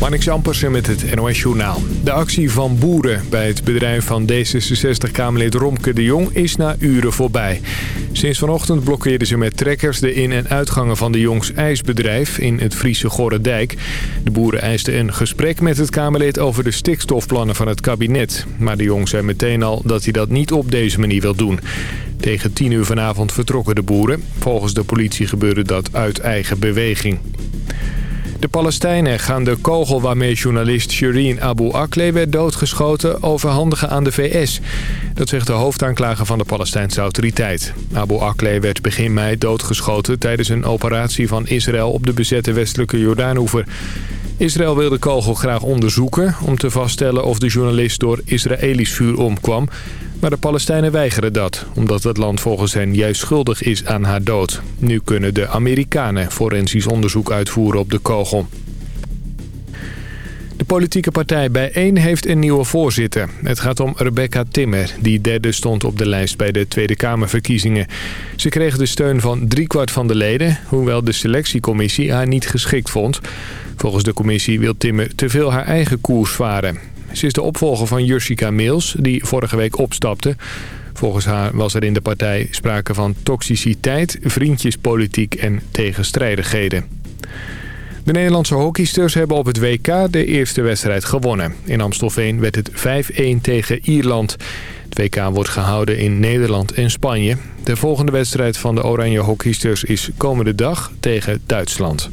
Marnix Ampersen met het NOS Journaal. De actie van boeren bij het bedrijf van D66-Kamerlid Romke de Jong is na uren voorbij. Sinds vanochtend blokkeerden ze met trekkers de in- en uitgangen van de Jongs ijsbedrijf in het Friese Gorredijk. De boeren eisten een gesprek met het Kamerlid over de stikstofplannen van het kabinet. Maar de Jong zei meteen al dat hij dat niet op deze manier wil doen. Tegen 10 uur vanavond vertrokken de boeren. Volgens de politie gebeurde dat uit eigen beweging. De Palestijnen gaan de kogel waarmee journalist Shireen Abu Akleh werd doodgeschoten overhandigen aan de VS. Dat zegt de hoofdaanklager van de Palestijnse autoriteit. Abu Akleh werd begin mei doodgeschoten tijdens een operatie van Israël op de bezette westelijke Jordaanoever. Israël wil de kogel graag onderzoeken om te vaststellen of de journalist door Israëlisch vuur omkwam. Maar de Palestijnen weigeren dat, omdat het land volgens hen juist schuldig is aan haar dood. Nu kunnen de Amerikanen forensisch onderzoek uitvoeren op de kogel. De politieke partij Bijeen heeft een nieuwe voorzitter. Het gaat om Rebecca Timmer, die derde stond op de lijst bij de Tweede Kamerverkiezingen. Ze kreeg de steun van driekwart van de leden, hoewel de selectiecommissie haar niet geschikt vond. Volgens de commissie wil Timmer te veel haar eigen koers varen. Ze is de opvolger van Jursika Meels, die vorige week opstapte. Volgens haar was er in de partij sprake van toxiciteit, vriendjespolitiek en tegenstrijdigheden. De Nederlandse hockeysters hebben op het WK de eerste wedstrijd gewonnen. In Amstelveen werd het 5-1 tegen Ierland. Het WK wordt gehouden in Nederland en Spanje. De volgende wedstrijd van de oranje hockeysters is komende dag tegen Duitsland.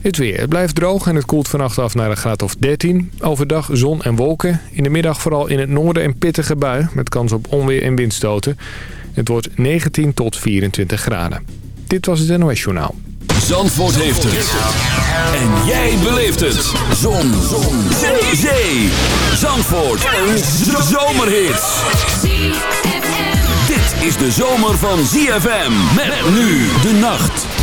Het weer. Het blijft droog en het koelt vannacht af naar een graad of 13. Overdag zon en wolken. In de middag vooral in het noorden een pittige bui... met kans op onweer en windstoten. Het wordt 19 tot 24 graden. Dit was het NOS Journaal. Zandvoort heeft het. En jij beleeft het. Zon. zon. Zee. Zee. Zandvoort. Een zomerhit. Dit is de zomer van ZFM. Met nu de nacht.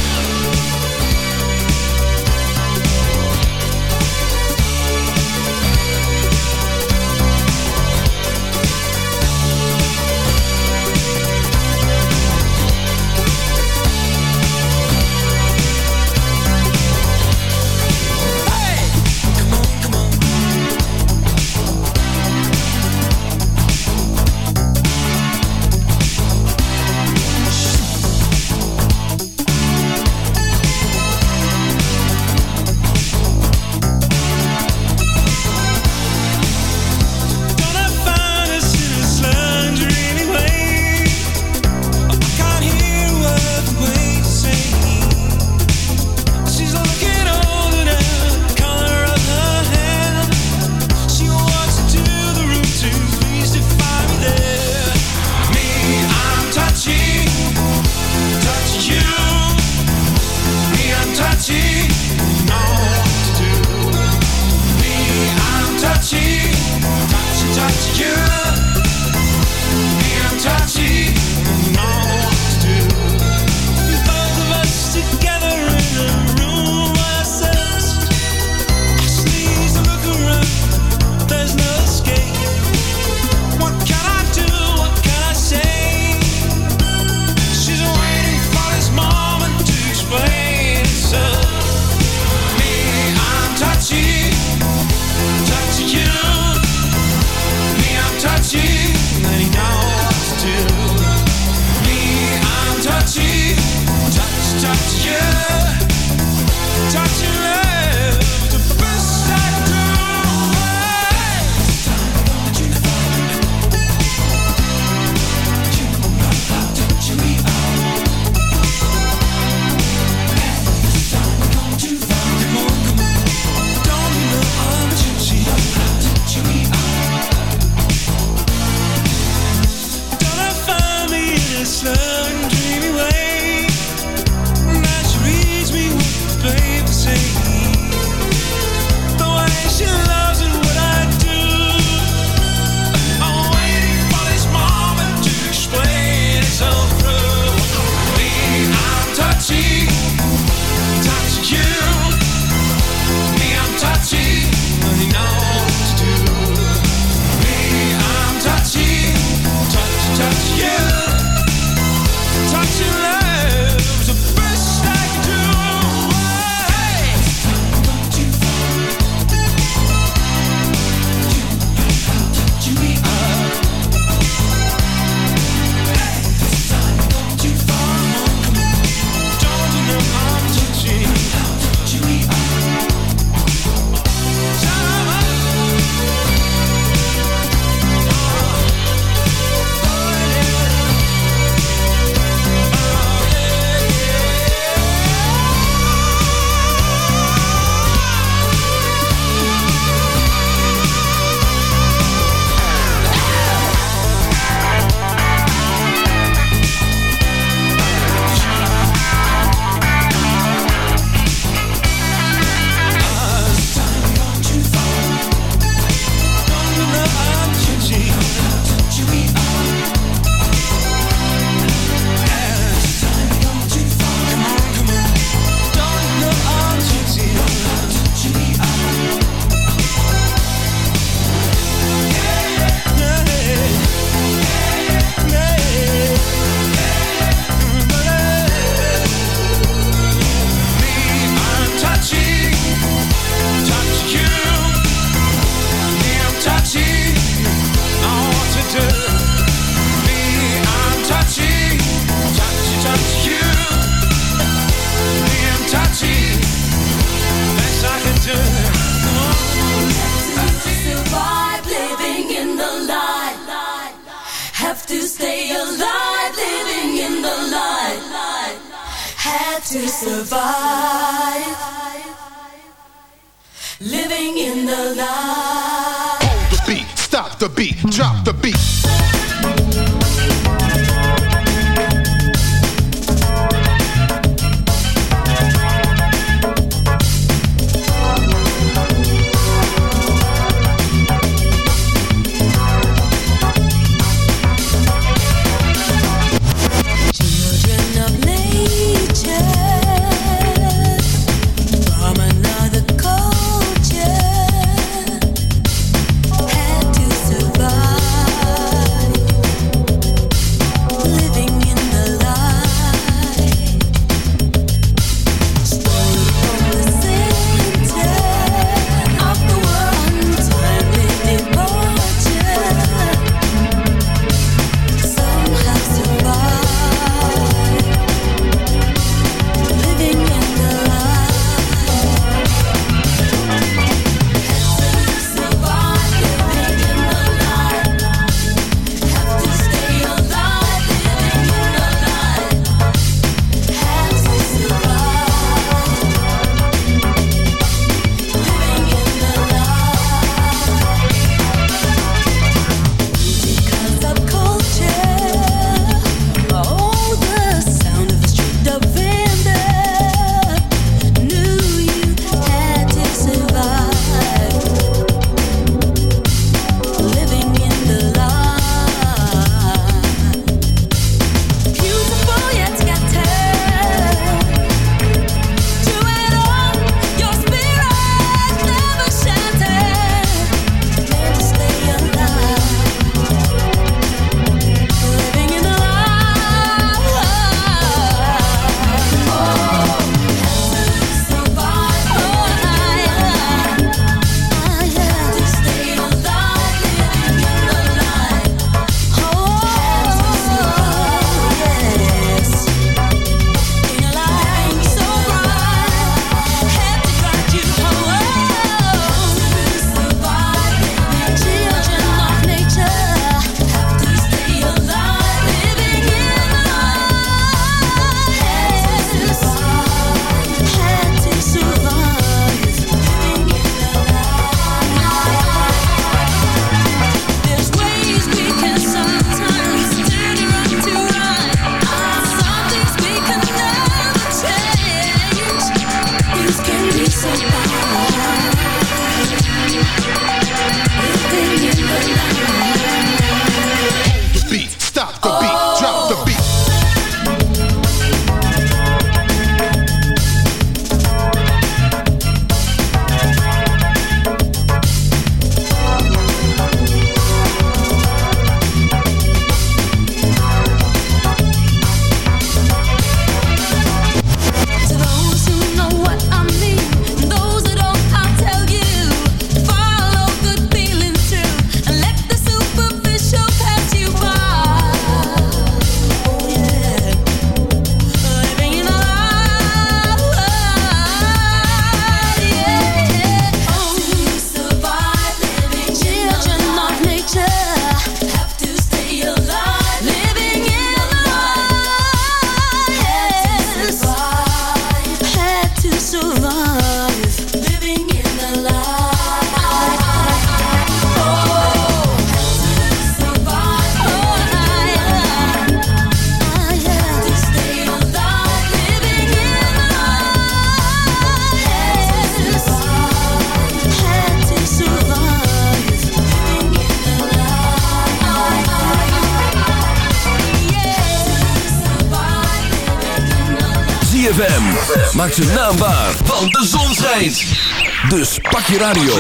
radio.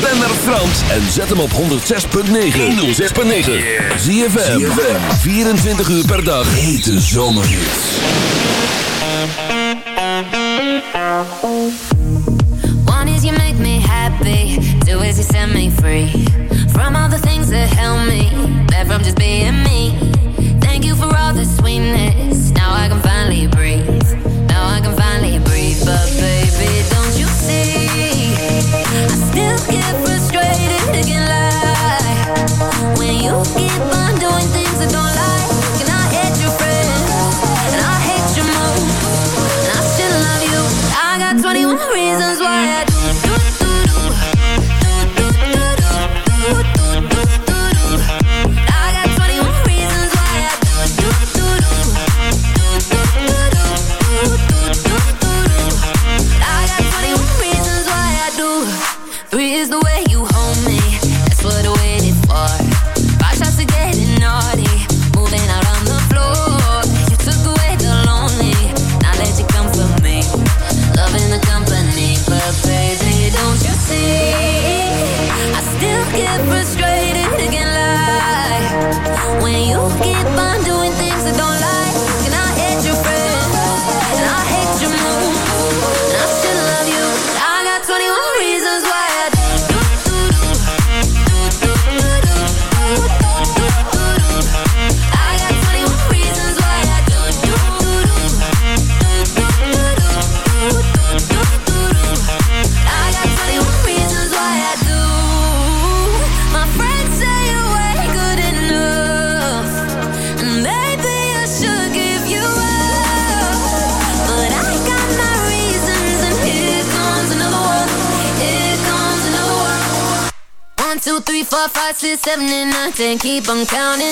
Ben naar Frans en zet hem op 106.9. 106.9. Zie je 24 uur per dag. Hete zomerhits. One is you make me happy. Two is you set me free. From all the things that help me. better from just being ten. Keep on counting.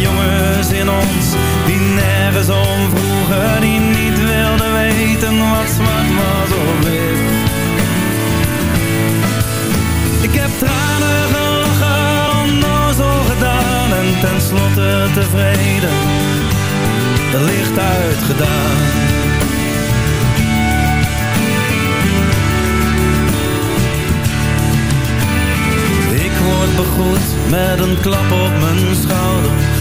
jongens in ons die nergens om vroegen, die niet wilden weten wat zwart was of wit. Ik heb tranen gelachen, onnozel gedaan en tenslotte tevreden, de licht uitgedaan. Ik word begroet met een klap op mijn schouder.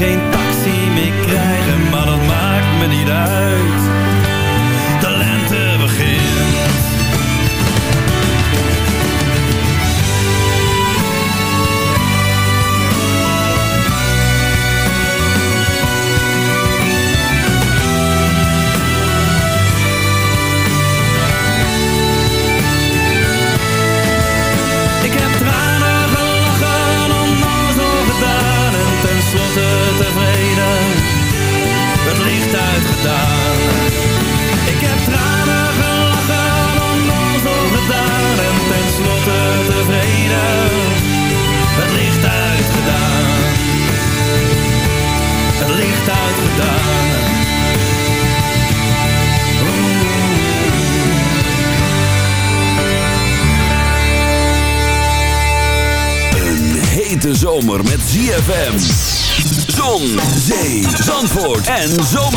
Geen en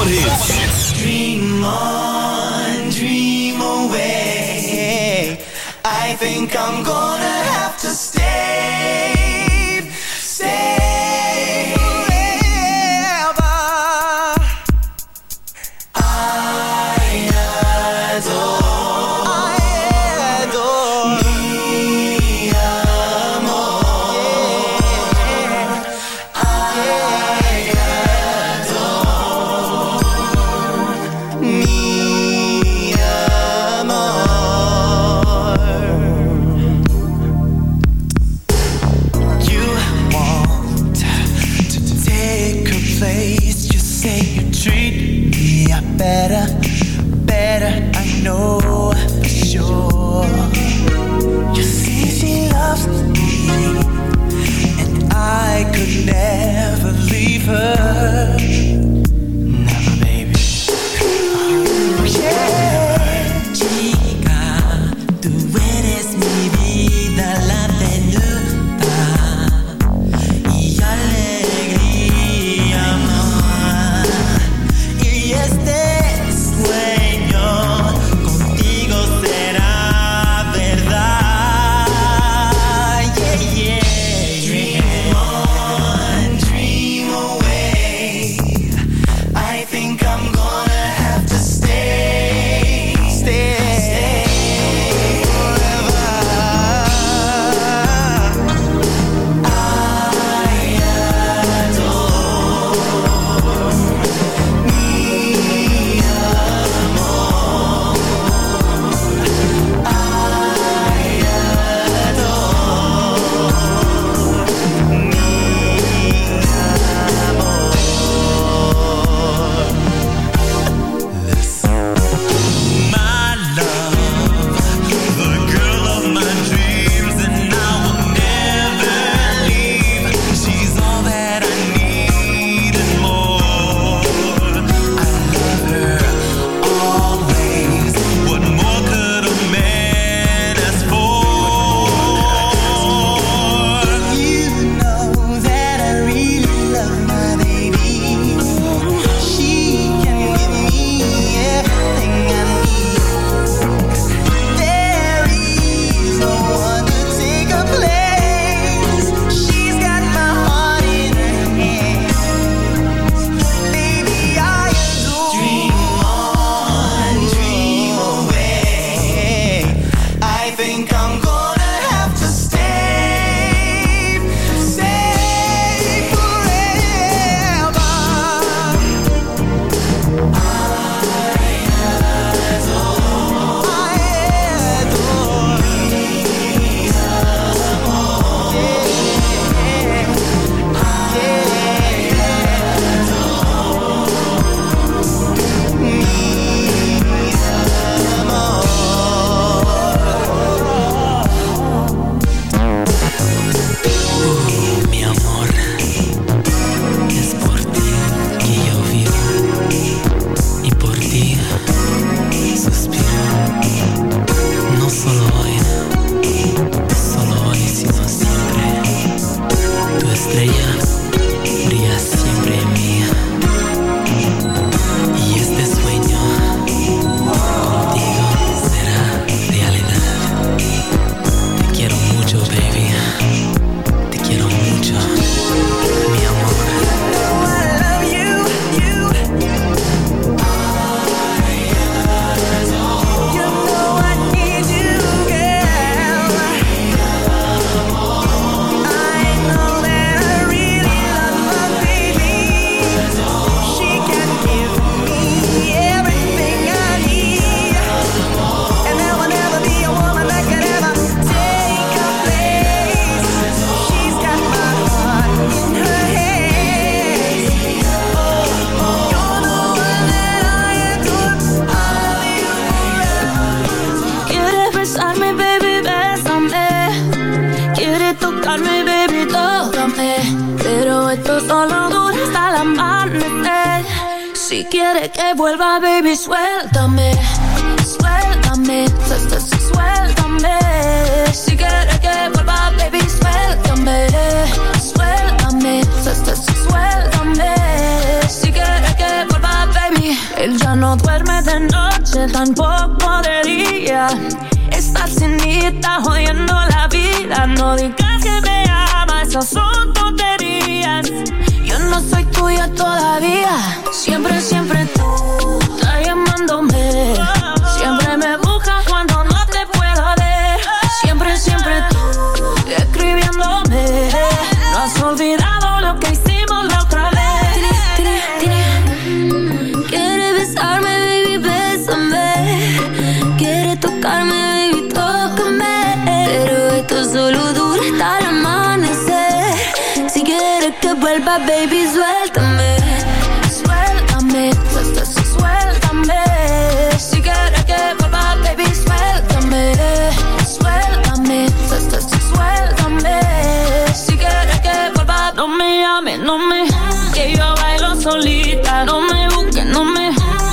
que yo bailo solita. No me busques, no me,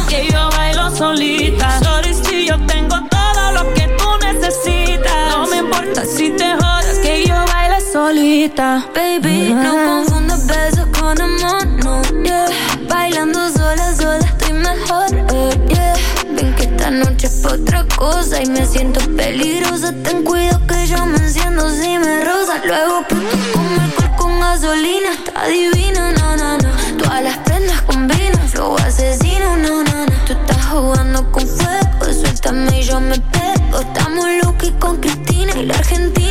que yo bailo solita. Sorry si yo tengo todo lo que tú necesitas. No me importa si te jodas, que yo bailo solita. Baby, no ah. confundas besos con amor, no, yeah. Bailando sola, sola estoy mejor, eh, yeah. Ven que esta noche es otra cosa y me siento peligrosa. Ten cuidado que yo me enciendo si me rosa. Luego, pues, pronto, como gasolina, está divina, na, na, na. Todas las prendas combinan, flow asesino, na, na, na. Tú estás jugando con fuego, suéltame y yo me pego. Estamos locos con Cristina y la Argentina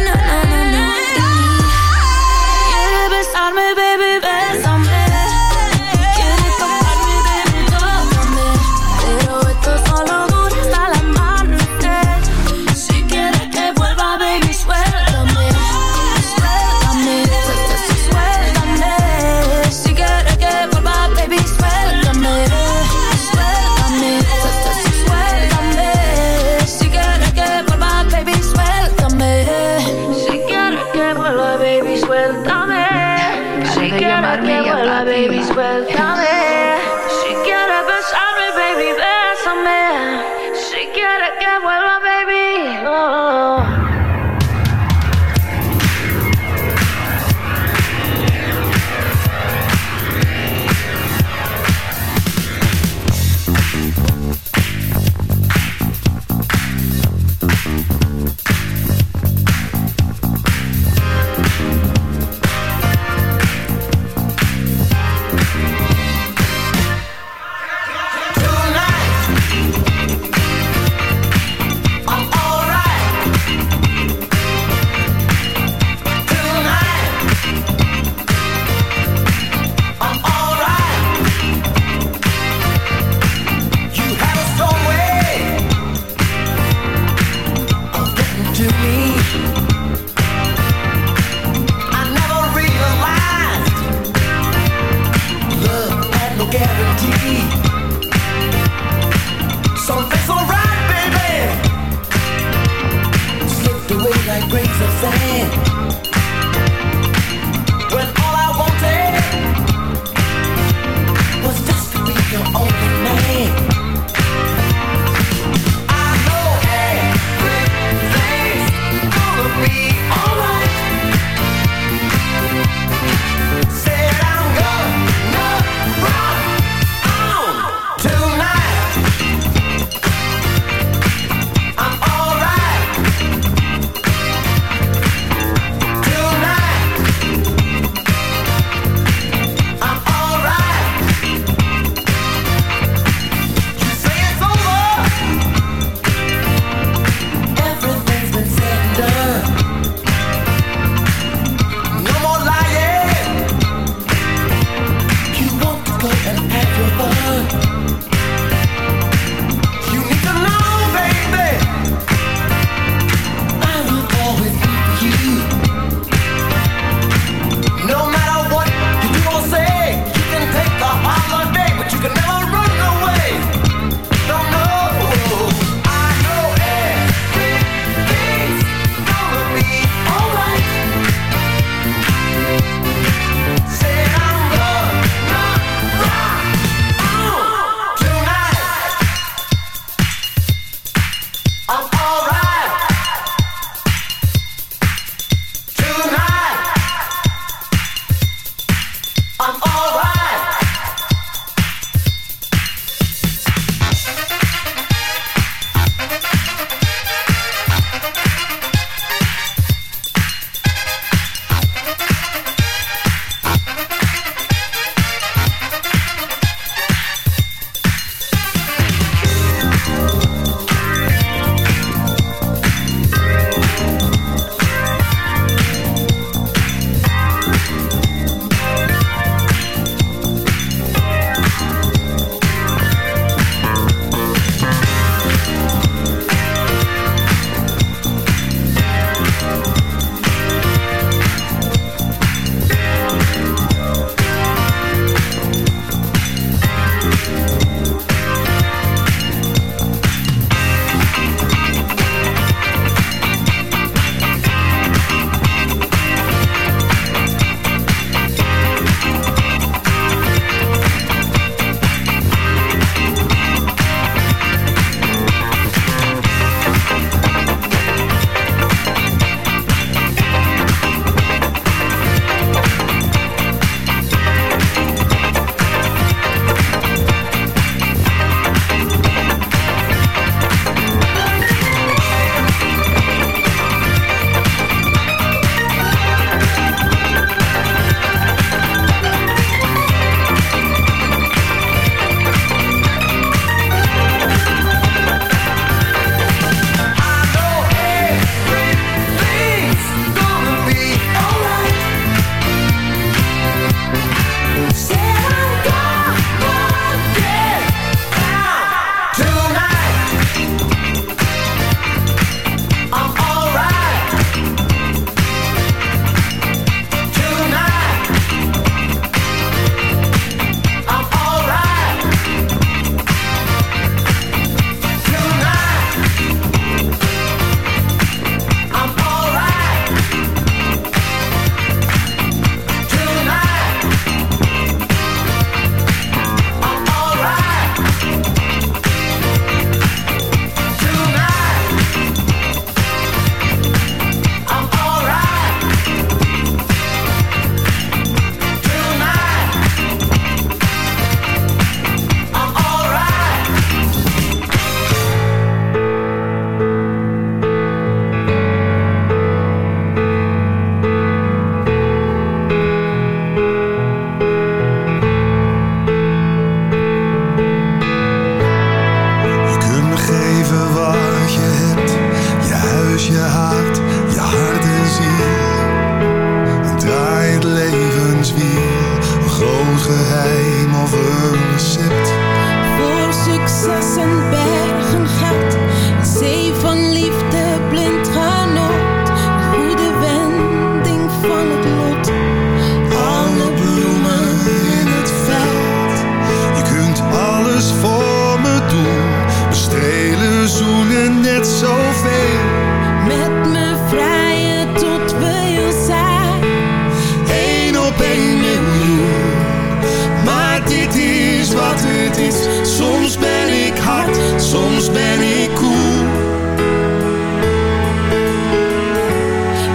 Soms ben ik hard, soms ben ik koel. Cool.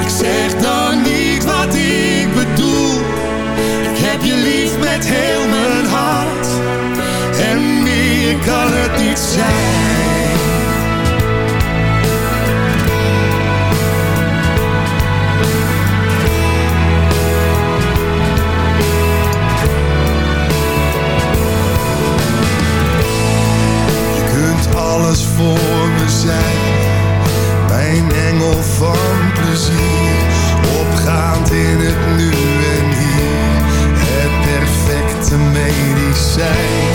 Ik zeg dan niet wat ik bedoel. Ik heb je lief met heel mijn hart. En ik kan het niet zijn. nu en hier het perfecte medicijn.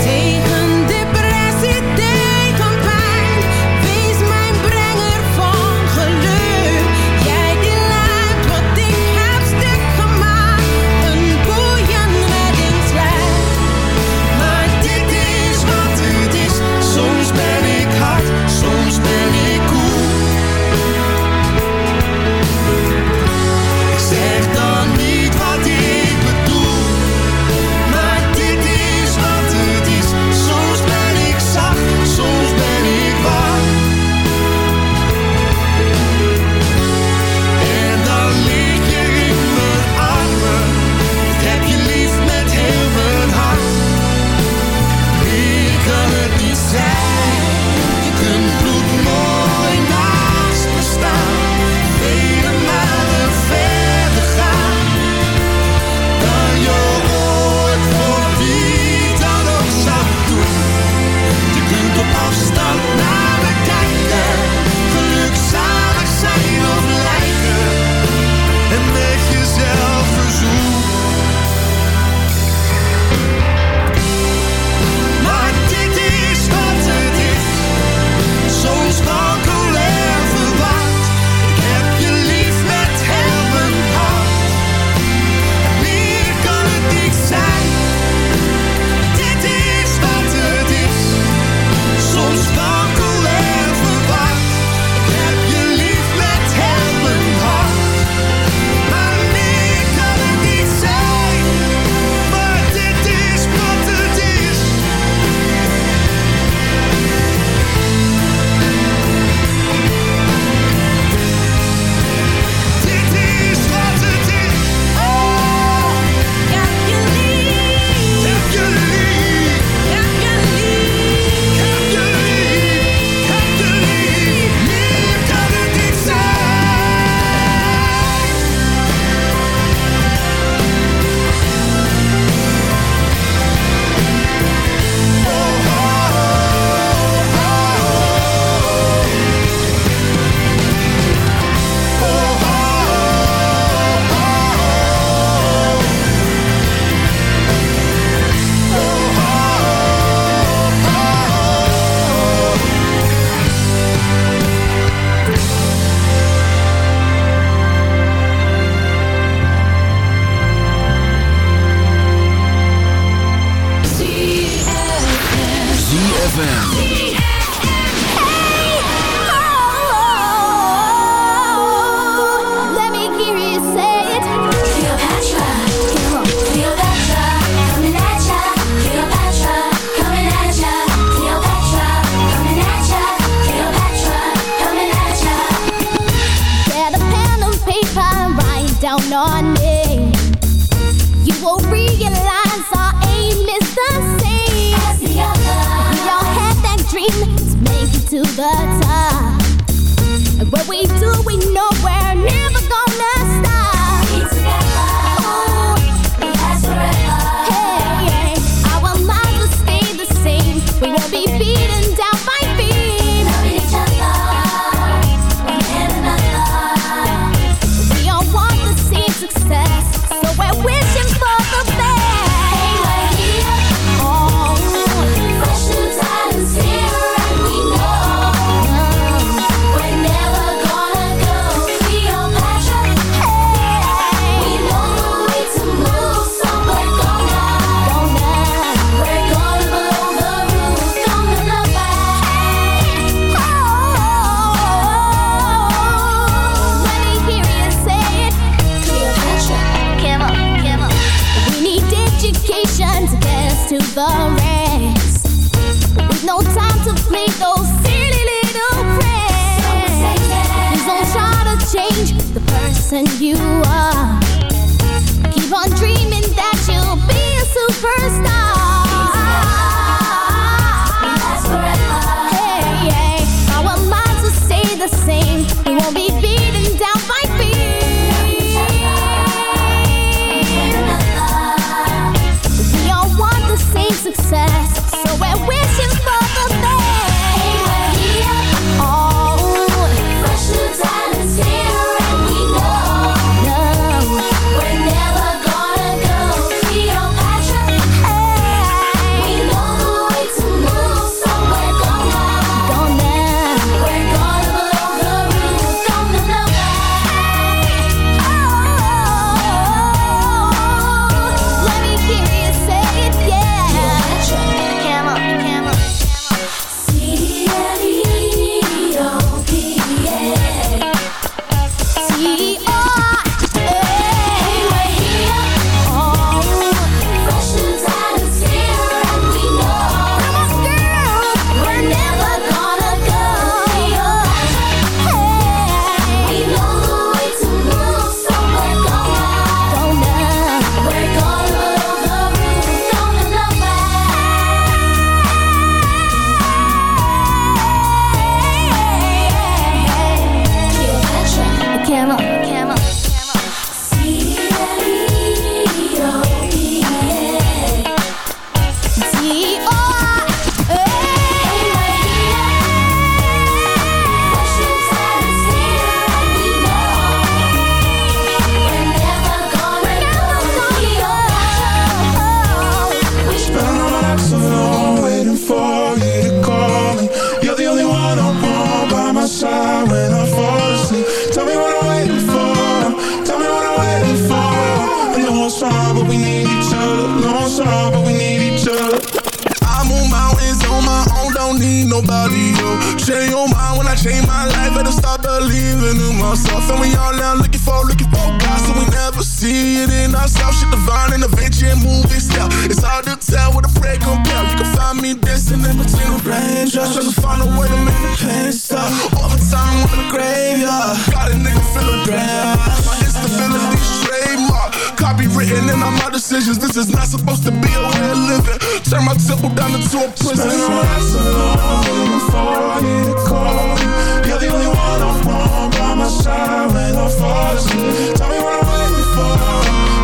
Raindrops, trying to find a way to make the pain stop. Overtime in the graveyard, got a nigga feeling grand. My instability trademark, copywritten in all my decisions. This is not supposed to be a way of living. Turn my temple down into a prison. Spend all my nights alone, waiting for you to call. You're the only one I want by my side when I fall asleep. Tell me what I'm waiting for.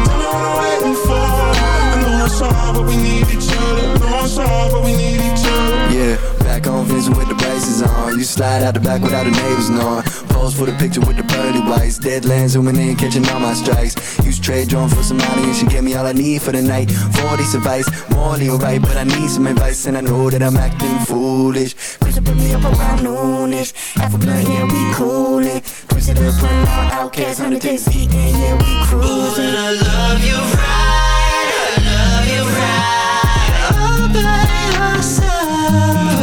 Tell me what I'm waiting for. I know it's hard, but we need each other. No, it's hard, but we need each other. Yeah, back on with the braces on. You slide out the back without the neighbors knowing. Pose for the picture with the pearly whites. Deadlands zooming in, catching all my strikes. Use trade drone for some money and she gave me all I need for the night. 40 advice, morally alright, but I need some advice and I know that I'm acting foolish. Push put me up around noonish. Half a blunt, yeah, we coolin'. Push it up, on outcasts on the days eating, yeah, we cruising. I love you right, I love you right. All by myself,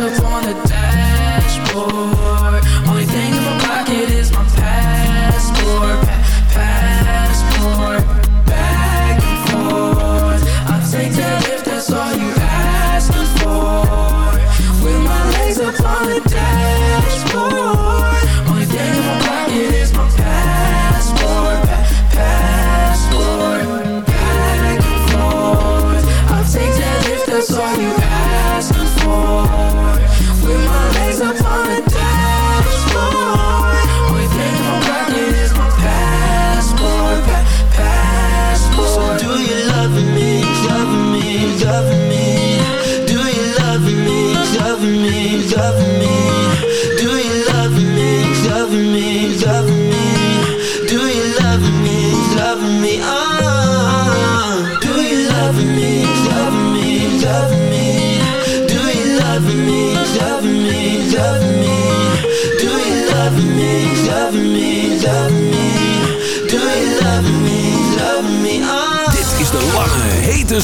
up on the dashboard.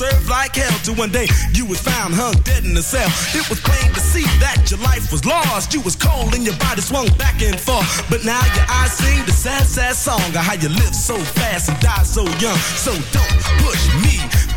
to serve like hell. Till one day you was found hung dead in a cell. It was plain to see that your life was lost. You was cold and your body swung back and forth. But now your eyes sing the sad, sad song of how you live so fast and die so young. So don't push me,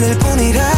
le pone